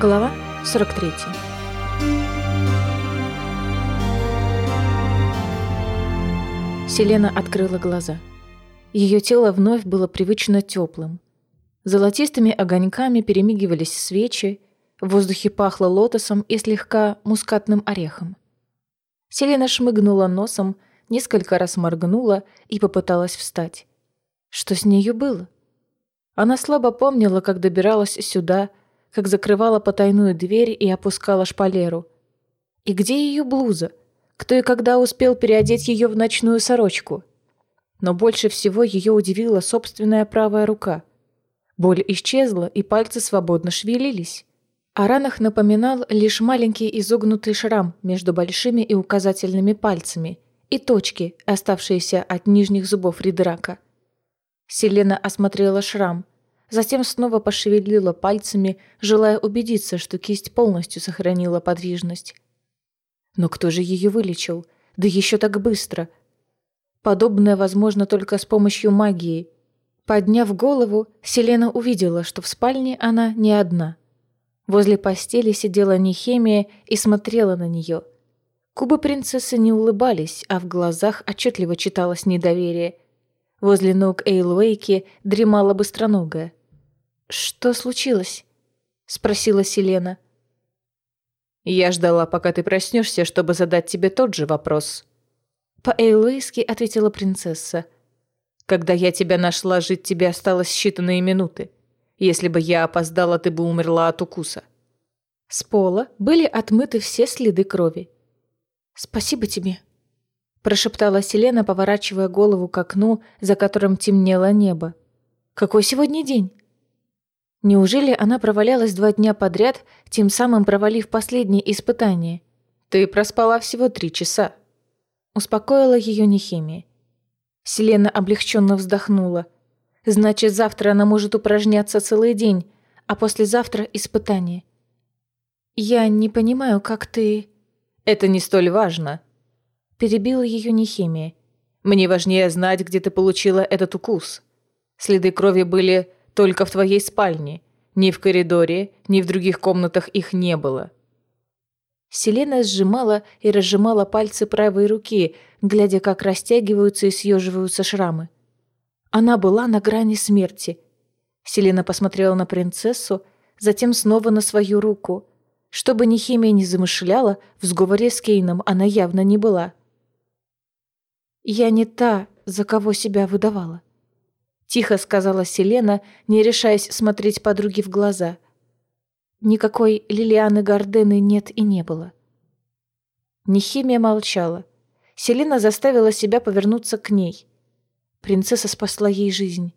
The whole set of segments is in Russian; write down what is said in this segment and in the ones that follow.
Глава 43 Селена открыла глаза. Ее тело вновь было привычно теплым. Золотистыми огоньками перемигивались свечи, в воздухе пахло лотосом и слегка мускатным орехом. Селена шмыгнула носом, несколько раз моргнула и попыталась встать. Что с нею было? Она слабо помнила, как добиралась сюда, как закрывала потайную дверь и опускала шпалеру. И где ее блуза? Кто и когда успел переодеть ее в ночную сорочку? Но больше всего ее удивила собственная правая рука. Боль исчезла, и пальцы свободно шевелились. О ранах напоминал лишь маленький изогнутый шрам между большими и указательными пальцами и точки, оставшиеся от нижних зубов Ридрака. Селена осмотрела шрам, затем снова пошевелила пальцами, желая убедиться, что кисть полностью сохранила подвижность. Но кто же ее вылечил? Да еще так быстро. Подобное возможно только с помощью магии. Подняв голову, Селена увидела, что в спальне она не одна. Возле постели сидела Нехемия и смотрела на нее. Кубы принцессы не улыбались, а в глазах отчетливо читалось недоверие. Возле ног Эйлуэйки дремала быстроногая. «Что случилось?» — спросила Селена. «Я ждала, пока ты проснешься, чтобы задать тебе тот же вопрос». По-эйлуэйски ответила принцесса. «Когда я тебя нашла, жить тебе осталось считанные минуты. Если бы я опоздала, ты бы умерла от укуса». С пола были отмыты все следы крови. «Спасибо тебе», — прошептала Селена, поворачивая голову к окну, за которым темнело небо. «Какой сегодня день?» Неужели она провалялась два дня подряд, тем самым провалив последнее испытание? «Ты проспала всего три часа», — успокоила ее Нехимия. Селена облегченно вздохнула. «Значит, завтра она может упражняться целый день, а послезавтра — испытание». «Я не понимаю, как ты...» «Это не столь важно», — перебила ее Нехимия. «Мне важнее знать, где ты получила этот укус. Следы крови были только в твоей спальне. Ни в коридоре, ни в других комнатах их не было». Селена сжимала и разжимала пальцы правой руки, глядя, как растягиваются и съеживаются шрамы. Она была на грани смерти. Селена посмотрела на принцессу, затем снова на свою руку. Что бы ни химия не замышляла, в сговоре с Кейном она явно не была. «Я не та, за кого себя выдавала», Тихо сказала Селена, не решаясь смотреть подруге в глаза. Никакой Лилианы Гардены нет и не было. Нехимия молчала. Селена заставила себя повернуться к ней. Принцесса спасла ей жизнь.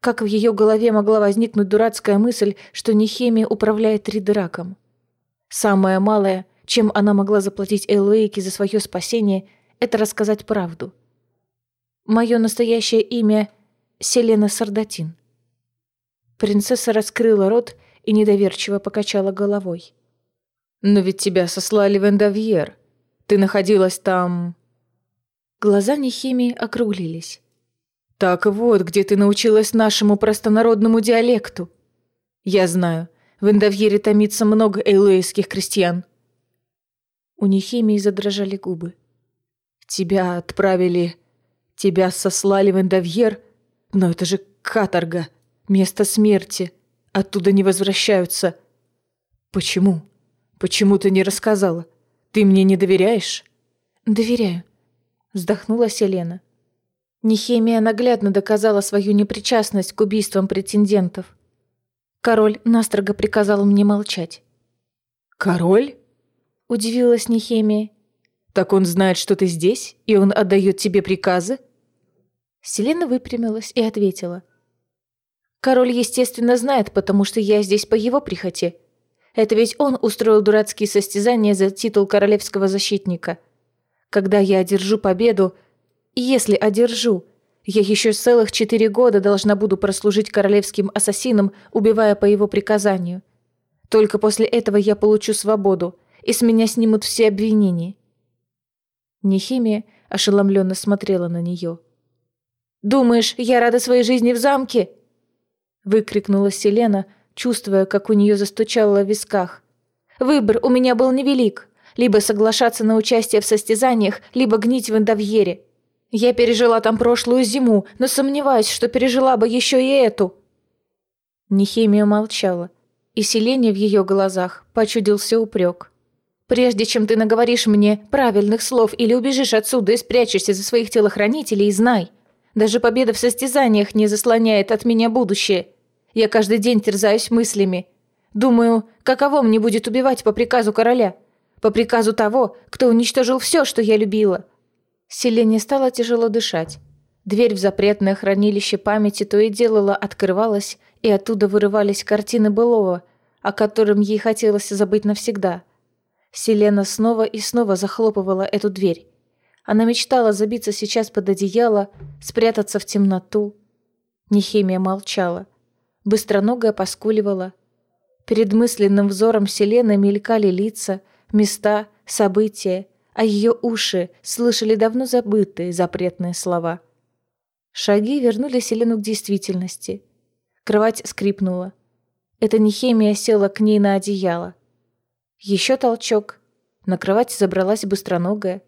Как в ее голове могла возникнуть дурацкая мысль, что Нехемия управляет Ридераком? Самое малое, чем она могла заплатить Элуэйке за свое спасение, это рассказать правду. Мое настоящее имя — Селена Сардатин. Принцесса раскрыла рот и недоверчиво покачала головой. «Но ведь тебя сослали в Эндовьер. Ты находилась там...» Глаза Нехимии округлились. «Так вот, где ты научилась нашему простонародному диалекту. Я знаю, в Эндовьере томится много эйлуэйских крестьян». У Нехимии задрожали губы. «Тебя отправили... Тебя сослали в Эндовьер...» Но это же каторга, место смерти. Оттуда не возвращаются. Почему? Почему ты не рассказала? Ты мне не доверяешь? Доверяю, вздохнула Селена. Нехемия наглядно доказала свою непричастность к убийствам претендентов. Король настрого приказал мне молчать. «Король?» – удивилась Нехемия. «Так он знает, что ты здесь, и он отдает тебе приказы?» Селена выпрямилась и ответила. «Король, естественно, знает, потому что я здесь по его прихоти. Это ведь он устроил дурацкие состязания за титул королевского защитника. Когда я одержу победу, если одержу, я еще целых четыре года должна буду прослужить королевским ассасином, убивая по его приказанию. Только после этого я получу свободу, и с меня снимут все обвинения». Нехимия ошеломленно смотрела на нее. «Думаешь, я рада своей жизни в замке?» Выкрикнула Селена, чувствуя, как у нее застучало в висках. Выбор у меня был невелик. Либо соглашаться на участие в состязаниях, либо гнить в Эндовьере. Я пережила там прошлую зиму, но сомневаюсь, что пережила бы еще и эту. Нехимия молчала, и селение в ее глазах почудился упрек. «Прежде чем ты наговоришь мне правильных слов или убежишь отсюда и спрячешься за своих телохранителей, знай, даже победа в состязаниях не заслоняет от меня будущее. Я каждый день терзаюсь мыслями. Думаю, каково мне будет убивать по приказу короля? По приказу того, кто уничтожил все, что я любила. Селене стало тяжело дышать. Дверь в запретное хранилище памяти то и делала открывалась, и оттуда вырывались картины былого, о котором ей хотелось забыть навсегда. Селена снова и снова захлопывала эту дверь. Она мечтала забиться сейчас под одеяло, спрятаться в темноту. Нехимия молчала. Быстроногая поскуливала. Перед мысленным взором Селены мелькали лица, места, события, а ее уши слышали давно забытые запретные слова. Шаги вернули Селену к действительности. Кровать скрипнула. Эта нехемия села к ней на одеяло. Еще толчок. На кровать забралась быстроногая.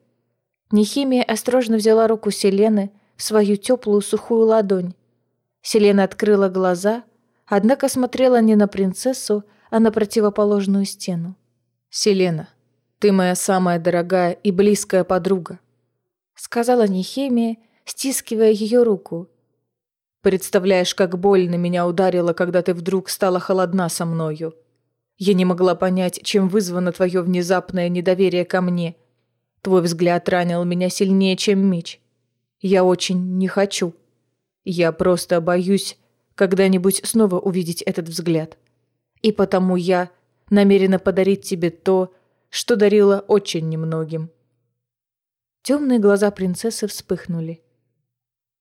Нехимия осторожно взяла руку Селены в свою теплую сухую ладонь. Селена открыла глаза, однако смотрела не на принцессу, а на противоположную стену. «Селена, ты моя самая дорогая и близкая подруга», сказала Нехемия, стискивая ее руку. «Представляешь, как больно меня ударило, когда ты вдруг стала холодна со мною. Я не могла понять, чем вызвано твое внезапное недоверие ко мне. Твой взгляд ранил меня сильнее, чем меч. Я очень не хочу. Я просто боюсь когда-нибудь снова увидеть этот взгляд. И потому я намерена подарить тебе то, что дарила очень немногим. Темные глаза принцессы вспыхнули.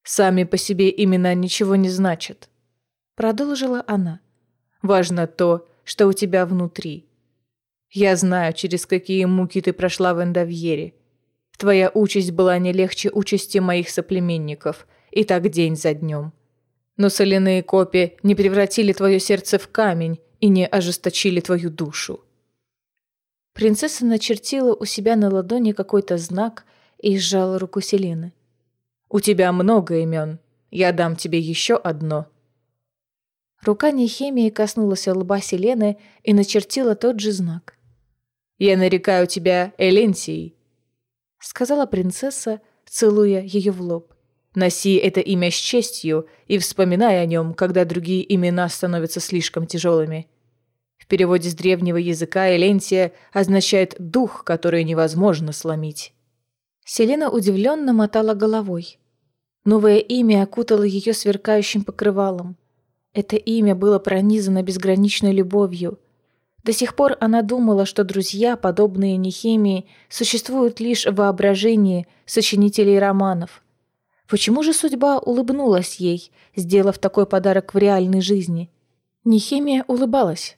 «Сами по себе имена ничего не значат», — продолжила она. «Важно то, что у тебя внутри. Я знаю, через какие муки ты прошла в Эндовьере. Твоя участь была не легче участи моих соплеменников, и так день за днем. Но соляные копии не превратили твое сердце в камень и не ожесточили твою душу. Принцесса начертила у себя на ладони какой-то знак и сжала руку Селены. «У тебя много имен. Я дам тебе еще одно». Рука Нехемии коснулась лба Селены и начертила тот же знак. «Я нарекаю тебя Эленсией», — сказала принцесса, целуя ее в лоб. «Носи это имя с честью и вспоминай о нем, когда другие имена становятся слишком тяжелыми. В переводе с древнего языка Элентия означает «дух, который невозможно сломить». Селена удивленно мотала головой. Новое имя окутало ее сверкающим покрывалом. Это имя было пронизано безграничной любовью. До сих пор она думала, что друзья, подобные Нехемии, существуют лишь в воображении сочинителей романов. Почему же судьба улыбнулась ей, сделав такой подарок в реальной жизни? Нехемия улыбалась.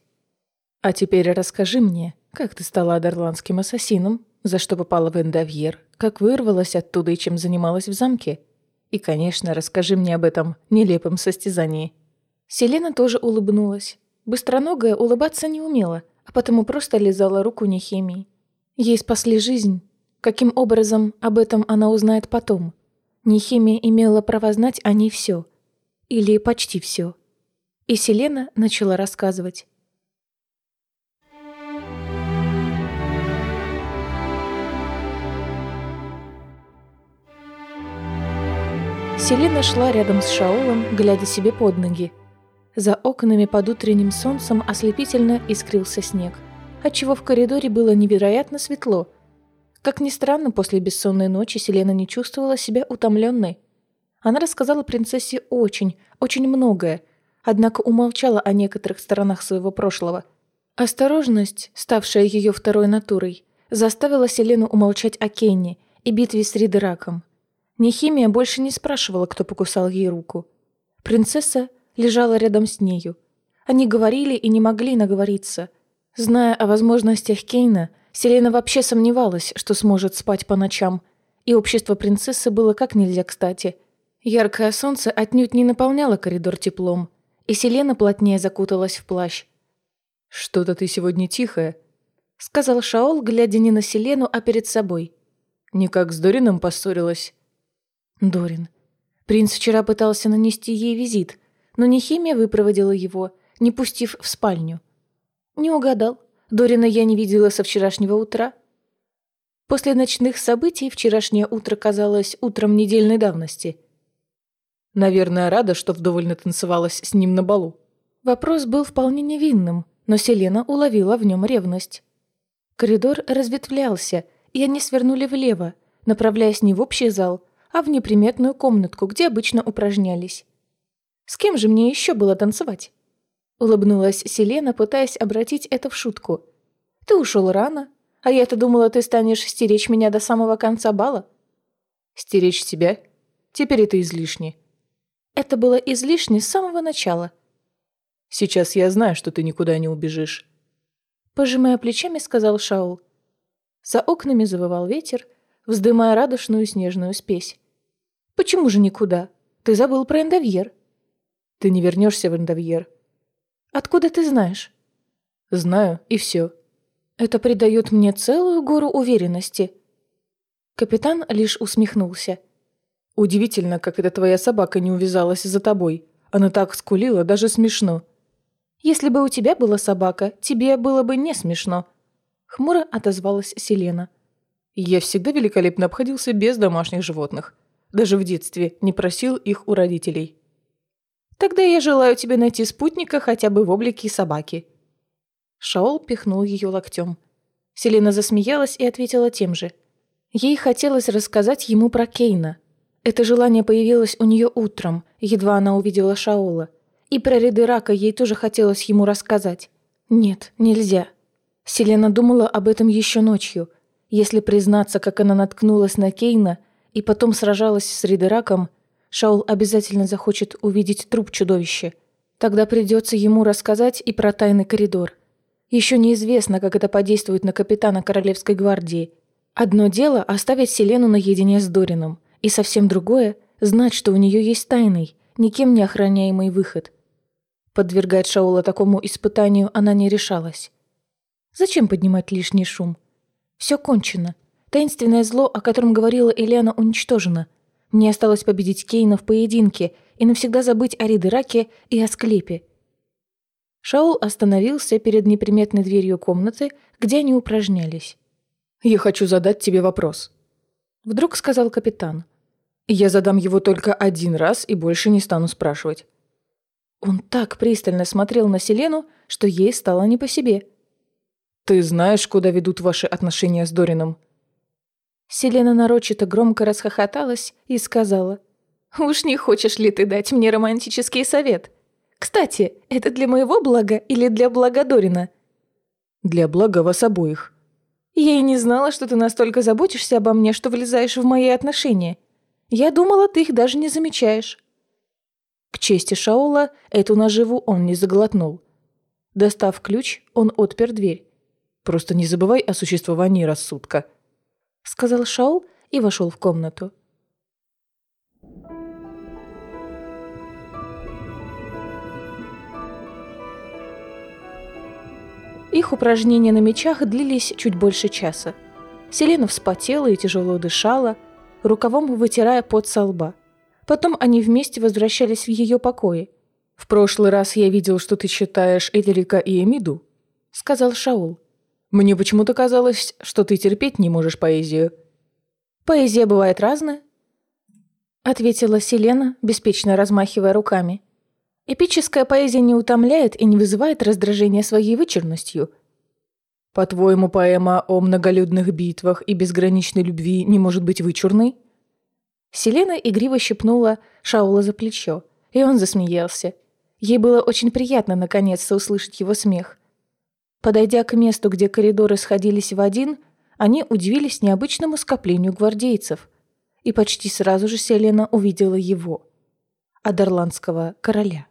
А теперь расскажи мне, как ты стала адерландским ассасином, за что попала в Эндовьер, как вырвалась оттуда и чем занималась в замке? И, конечно, расскажи мне об этом нелепом состязании». Селена тоже улыбнулась. Быстроногая улыбаться не умела, а потому просто лизала руку Нехемии. Ей спасли жизнь. Каким образом, об этом она узнает потом. Нехимия имела право знать о ней все. Или почти все. И Селена начала рассказывать. Селина шла рядом с Шаолом, глядя себе под ноги. За окнами под утренним солнцем ослепительно искрился снег, отчего в коридоре было невероятно светло. Как ни странно, после бессонной ночи Селена не чувствовала себя утомленной. Она рассказала принцессе очень, очень многое, однако умолчала о некоторых сторонах своего прошлого. Осторожность, ставшая ее второй натурой, заставила Селену умолчать о Кенни и битве с Ридераком – Нехимия больше не спрашивала, кто покусал ей руку. Принцесса лежала рядом с нею. Они говорили и не могли наговориться. Зная о возможностях Кейна, Селена вообще сомневалась, что сможет спать по ночам, и общество принцессы было как нельзя кстати. Яркое солнце отнюдь не наполняло коридор теплом, и Селена плотнее закуталась в плащ. «Что-то ты сегодня тихая», — сказал Шаол, глядя не на Селену, а перед собой. «Никак с Дорином поссорилась». Дорин. Принц вчера пытался нанести ей визит, но Нехимия выпроводила его, не пустив в спальню. Не угадал. Дорина я не видела со вчерашнего утра. После ночных событий вчерашнее утро казалось утром недельной давности. Наверное, рада, что вдоволь натанцевалась с ним на балу. Вопрос был вполне невинным, но Селена уловила в нем ревность. Коридор разветвлялся, и они свернули влево, направляясь не в общий зал, а в неприметную комнатку, где обычно упражнялись. С кем же мне еще было танцевать? Улыбнулась Селена, пытаясь обратить это в шутку. «Ты ушел рано, а я-то думала, ты станешь стеречь меня до самого конца бала». «Стеречь тебя? Теперь это излишне». Это было излишне с самого начала. «Сейчас я знаю, что ты никуда не убежишь». Пожимая плечами, сказал Шаул. За окнами завывал ветер, вздымая радушную снежную спесь. «Почему же никуда? Ты забыл про Эндовьер». «Ты не вернешься в Эндовьер», Откуда ты знаешь?» «Знаю, и все». «Это придает мне целую гору уверенности». Капитан лишь усмехнулся. «Удивительно, как эта твоя собака не увязалась за тобой. Она так скулила, даже смешно». «Если бы у тебя была собака, тебе было бы не смешно», — хмуро отозвалась Селена. «Я всегда великолепно обходился без домашних животных. Даже в детстве не просил их у родителей». Тогда я желаю тебе найти спутника хотя бы в облике собаки». Шаол пихнул ее локтем. Селена засмеялась и ответила тем же. Ей хотелось рассказать ему про Кейна. Это желание появилось у нее утром, едва она увидела Шаола. И про ряды ей тоже хотелось ему рассказать. Нет, нельзя. Селена думала об этом еще ночью. Если признаться, как она наткнулась на Кейна и потом сражалась с Ридераком, Шаул обязательно захочет увидеть труп чудовища. Тогда придется ему рассказать и про тайный коридор. Еще неизвестно, как это подействует на капитана Королевской гвардии. Одно дело – оставить Селену наедине с Дорином, и совсем другое – знать, что у нее есть тайный, никем не охраняемый выход. Подвергать Шаула такому испытанию она не решалась. Зачем поднимать лишний шум? Все кончено. Таинственное зло, о котором говорила Элена, уничтожено – мне осталось победить Кейна в поединке и навсегда забыть о Ридераке и о склепе. Шаул остановился перед неприметной дверью комнаты, где они упражнялись. «Я хочу задать тебе вопрос», — вдруг сказал капитан. «Я задам его только один раз и больше не стану спрашивать». Он так пристально смотрел на Селену, что ей стало не по себе. «Ты знаешь, куда ведут ваши отношения с Дорином?» Селена нарочито громко расхохоталась и сказала. «Уж не хочешь ли ты дать мне романтический совет? Кстати, это для моего блага или для блага Дорина?» «Для блага вас обоих». «Я и не знала, что ты настолько заботишься обо мне, что влезаешь в мои отношения. Я думала, ты их даже не замечаешь». К чести Шаула, эту наживу он не заглотнул. Достав ключ, он отпер дверь. «Просто не забывай о существовании рассудка», сказал Шаул и вошел в комнату. Их упражнения на мечах длились чуть больше часа. Селена вспотела и тяжело дышала, рукавом вытирая пот со лба. Потом они вместе возвращались в ее покои. «В прошлый раз я видел, что ты читаешь Эдерика и Эмиду», — сказал Шаул. Мне почему-то казалось, что ты терпеть не можешь поэзию». «Поэзия бывает разная», — ответила Селена, беспечно размахивая руками. «Эпическая поэзия не утомляет и не вызывает раздражения своей вычурностью». «По-твоему, поэма о многолюдных битвах и безграничной любви не может быть вычурной?» Селена игриво щипнула Шаула за плечо, и он засмеялся. Ей было очень приятно наконец-то услышать его смех — Подойдя к месту, где коридоры сходились в один, они удивились необычному скоплению гвардейцев. И почти сразу же Селена увидела его, Адерландского короля.